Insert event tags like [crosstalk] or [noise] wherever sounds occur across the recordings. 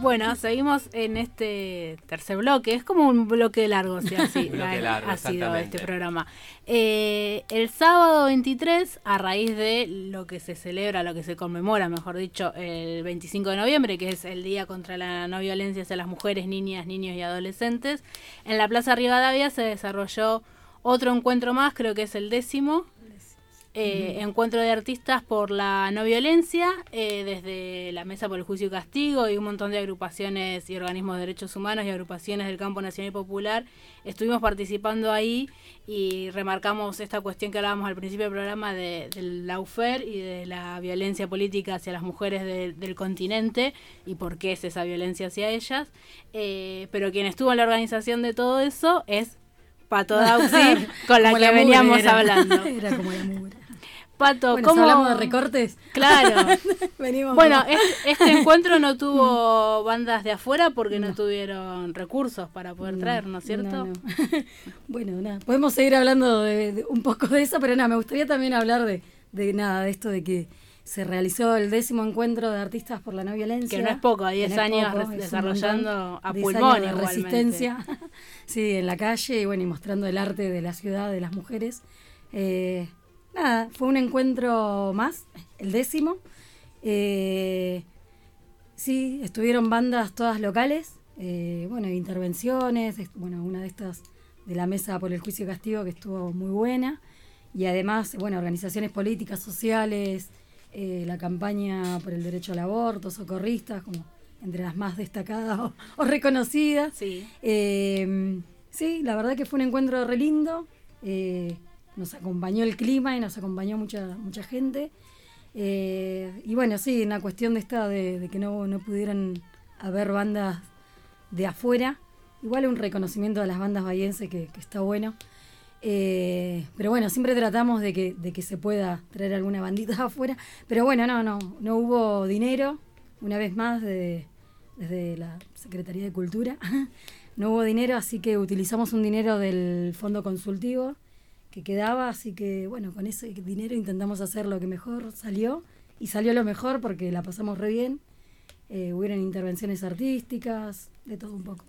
Bueno, seguimos en este tercer bloque. Es como un bloque largo, si [laughs] así ha, sido este programa. Eh, el sábado 23, a raíz de lo que se celebra, lo que se conmemora, mejor dicho, el 25 de noviembre, que es el Día contra la No Violencia hacia las Mujeres, Niñas, Niños y Adolescentes, en la Plaza Rivadavia se desarrolló otro encuentro más, creo que es el décimo, eh, encuentro de artistas por la no violencia, eh, desde la Mesa por el Juicio y Castigo y un montón de agrupaciones y organismos de derechos humanos y agrupaciones del campo nacional y popular. Estuvimos participando ahí y remarcamos esta cuestión que hablábamos al principio del programa de, del laufer y de la violencia política hacia las mujeres del continente y por qué es esa violencia hacia ellas. Eh, pero quien estuvo en la organización de todo eso es Pato [laughs] Dauxi, con la que veníamos hablando. [laughs] Era como la mugre. Pato, bueno, ¿cómo? hablamos de recortes. Claro. [laughs] bueno, este [laughs] encuentro no tuvo bandas de afuera porque no tuvieron recursos para poder traer, ¿no es cierto? [laughs] bueno, nada, podemos seguir hablando de, un poco de eso, pero nada, me gustaría también hablar de, de nada, de esto de que se realizó el décimo encuentro de artistas por la no violencia. Que no es poco, 10 años desarrollando a pulmón de resistencia. sí, en la calle y bueno, y mostrando el arte de la ciudad, de las mujeres. Eh, nada, fue un encuentro más, el décimo. Eh, sí, estuvieron bandas todas locales, eh, bueno, intervenciones, bueno, una de estas de la Mesa por el Juicio y Castigo que estuvo muy buena. Y además, bueno, organizaciones políticas, sociales, eh, la campaña por el derecho al aborto, socorristas, como entre las más destacadas o, reconocidas. Sí. sí, la verdad que fue un encuentro re lindo nos acompañó el clima y nos acompañó mucha, mucha gente. Eh, y bueno, sí, en la cuestión de esta de, que no, no, pudieran haber bandas de afuera, igual un reconocimiento a las bandas bahienses que, está bueno. Eh, pero bueno, siempre tratamos de que, de que se pueda traer alguna bandita afuera. Pero bueno, no, no, no hubo dinero, una vez más, de, desde la Secretaría de Cultura. [laughs] no hubo dinero, así que utilizamos un dinero del Fondo Consultivo que quedaba, así que bueno, con ese dinero intentamos hacer lo que mejor salió y salió lo mejor porque la pasamos re bien. Eh, hubieron intervenciones artísticas, de todo un poco.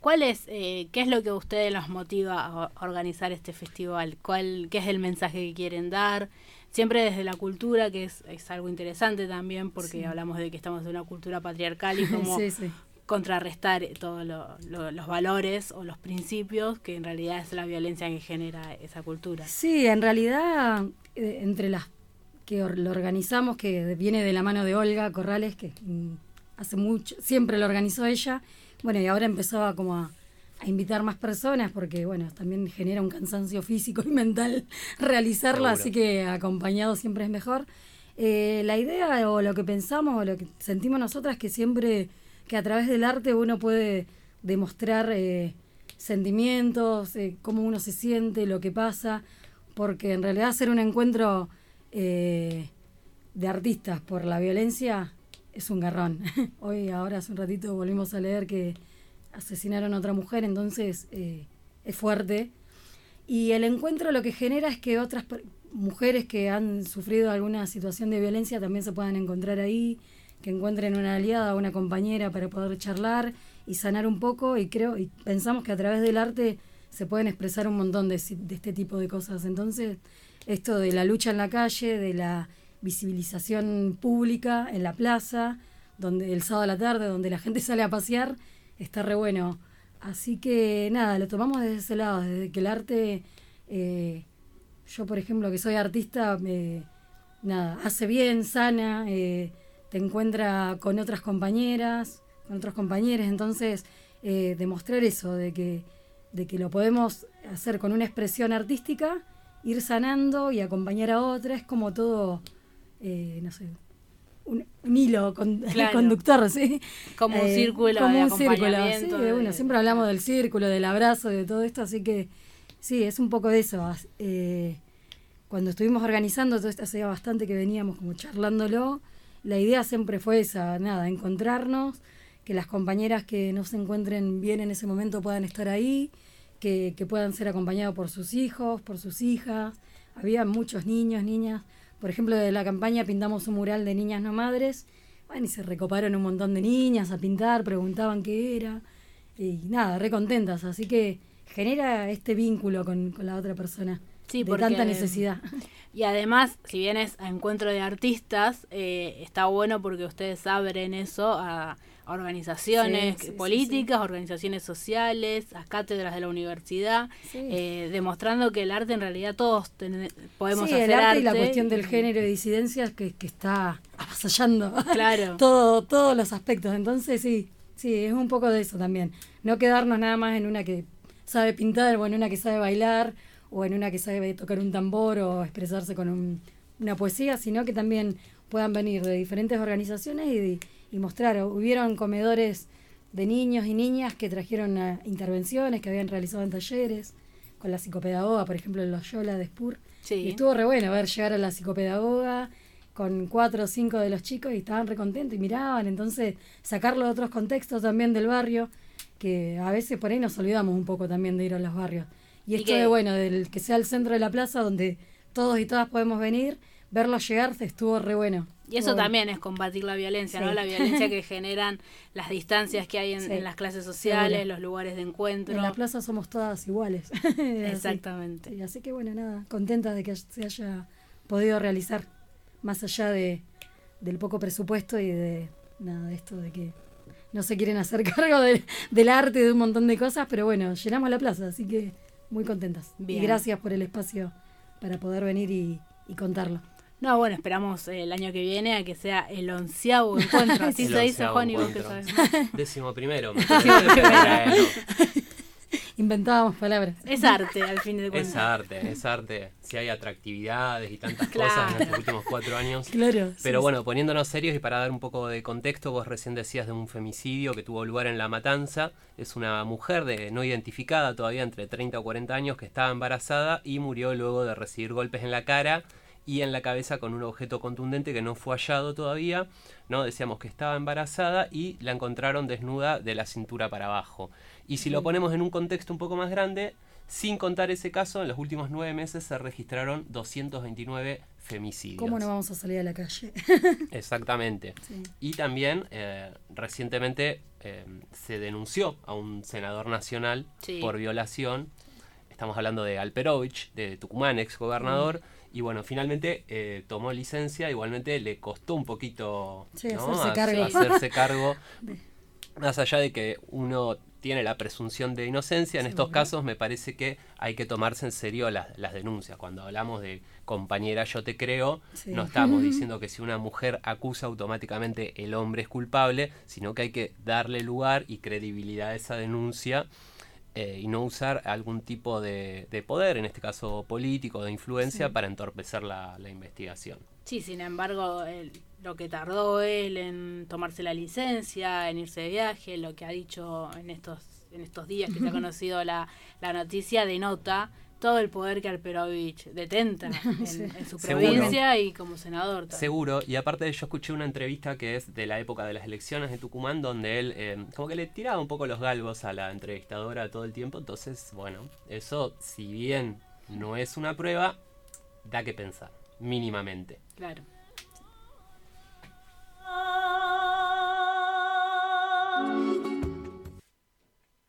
¿Cuál es, eh, qué es lo que a ustedes los motiva a organizar este festival? ¿Cuál, ¿Qué es el mensaje que quieren dar? Siempre desde la cultura, que es, es algo interesante también, porque hablamos de que estamos en una cultura patriarcal y [laughs] como sí, sí contrarrestar todos los valores o los principios que en realidad es la violencia que genera esa cultura. Sí, en realidad eh, entre las que lo organizamos, que viene de la mano de Olga Corrales, que mm, hace mucho, siempre lo organizó ella, bueno, y ahora empezó a como a, invitar más personas porque, bueno, también genera un cansancio físico y mental [laughs] realizarlo, así que acompañado siempre es mejor. Eh, la idea o lo que pensamos o lo que sentimos nosotras es que siempre que a través del arte uno puede demostrar eh, sentimientos, eh, cómo uno se siente, lo que pasa, porque en realidad hacer un encuentro eh, de artistas por la violencia es un garrón. [laughs] Hoy, ahora hace un ratito volvimos a leer que asesinaron a otra mujer, entonces es fuerte. Y el encuentro lo que genera es que otras mujeres que han sufrido alguna situación de violencia también se puedan encontrar ahí, que encuentren una aliada, una compañera para poder charlar y sanar un poco y creo y pensamos que a través del arte se pueden expresar un montón de, este tipo de cosas. Entonces, esto de la lucha en la calle, de la visibilización pública en la plaza, donde el sábado a la tarde, donde la gente [laughs] sale a pasear, está re bueno. Así que nada, lo tomamos desde ese lado, desde que el arte, eh, yo por ejemplo que soy artista, me, nada, hace bien, sana, eh, te encuentra con otras compañeras, con otros compañeros, entonces eh, demostrar eso, de que, de que lo podemos hacer con una expresión artística, ir sanando y acompañar a otra, es como todo, eh, no sé, un, hilo [laughs] conductor, ¿sí? Como un eh, círculo como un círculo, sí, bueno, siempre hablamos del círculo, del abrazo, de todo esto, así que sí, es un poco de eso. cuando estuvimos organizando todo esto, hacía bastante que veníamos como charlándolo, la idea siempre fue esa, nada, encontrarnos, que las compañeras que no se encuentren bien en ese momento puedan estar ahí, que, puedan ser acompañados por sus hijos, por sus hijas. Había muchos niños, niñas. Por ejemplo, de la campaña pintamos un mural de niñas no madres, Bueno, y se recoparon un montón de niñas a pintar, preguntaban qué era. Y nada, re contentas. Así que genera este vínculo con, la otra persona. Sí, de tanta necesidad. Y además, si bien es a encuentro de artistas, eh, está bueno porque ustedes abren eso a, organizaciones políticas, organizaciones sociales, a cátedras de la universidad, eh, demostrando que el arte en realidad todos podemos hacer el arte, y la cuestión del género y disidencias que, que está avasallando [laughs] claro. todo, todos los aspectos. Entonces sí, sí, es un poco de eso también. No quedarnos nada más en una que sabe pintar o en una que sabe bailar o en una que sabe tocar un tambor o expresarse con una poesía, sino que también puedan venir de diferentes organizaciones y, y mostrar. Hubieron comedores de niños y niñas que trajeron eh, intervenciones que habían realizado en talleres con la psicopedagoga, por ejemplo, en Loyola de Spur. Y estuvo re bueno ver llegar a la psicopedagoga con cuatro o cinco de los chicos y estaban re contentos y miraban. Entonces, sacarlo de otros contextos también del barrio, que a veces por ahí nos olvidamos un poco también de ir a los barrios. Y esto de, bueno, del que sea el centro de la plaza donde todos y todas podemos venir, verlo llegar, estuvo re bueno. Y eso también es combatir la violencia, ¿no? La violencia [laughs] que generan las distancias que hay en, las clases sociales, los lugares de encuentro. En la plaza somos todas iguales. [laughs] Exactamente. Así. que bueno, nada, contentas de que se haya podido realizar, más allá de del poco presupuesto y de nada de esto de que no se quieren hacer [laughs] cargo del arte y de un montón de cosas, pero bueno, llenamos la plaza, así que muy contentas. Y gracias por el espacio para poder venir y, contarlo. No, bueno, esperamos el año que viene a que sea el onceavo encuentro. [laughs] Así se dice, Juan, y vos que sabes. [laughs] Décimo primero. [laughs] Inventábamos palabras. Es arte, al fin de cuentas. Es arte, es arte. Si hay atractividades y tantas [laughs] cosas en los últimos cuatro años. Claro. Pero bueno, poniéndonos serios y para dar un poco de contexto, vos recién decías de un femicidio que tuvo lugar en La Matanza. Es una mujer de no identificada todavía entre 30 o 40 años que estaba embarazada y murió luego de recibir golpes en la cara y en la cabeza con un objeto contundente que no fue hallado todavía. ¿no? Decíamos que estaba embarazada y la encontraron desnuda de la cintura para abajo. Y si lo ponemos en un contexto un poco más grande, sin contar ese caso, en los últimos nueve meses se registraron 229 femicidios. ¿Cómo no vamos a salir a la calle? [laughs] [laughs] Exactamente. Y también eh, recientemente eh, se denunció a un senador nacional por violación. Estamos hablando de Alperovich, de Tucumán, ex gobernador. Mm. Y bueno, finalmente eh, tomó licencia. Igualmente le costó un poquito hacerse cargo. Hacerse cargo. [laughs] Más allá de que uno tiene la presunción de inocencia, en estos casos me parece que hay que tomarse en serio las, denuncias. Cuando hablamos de compañera yo te creo, no estamos [laughs] diciendo que si una mujer acusa automáticamente el hombre es culpable, sino que hay que darle lugar y credibilidad a esa denuncia eh, y no usar algún tipo de, poder, en este caso político, de influencia, para entorpecer la, la investigación. Sí, sin embargo, lo que tardó él en tomarse la licencia, en irse de viaje, lo que ha dicho en estos, en estos días que se ha [laughs] conocido la, la noticia, denota todo el poder que Alperovich detenta [laughs] en, su provincia y como senador. Seguro, y aparte yo escuché una entrevista que es de la época de las elecciones de Tucumán, donde él eh, como que le tiraba un poco los galgos a la entrevistadora todo el tiempo, entonces, bueno, eso si bien no es una prueba, da que pensar mínimamente. Claro.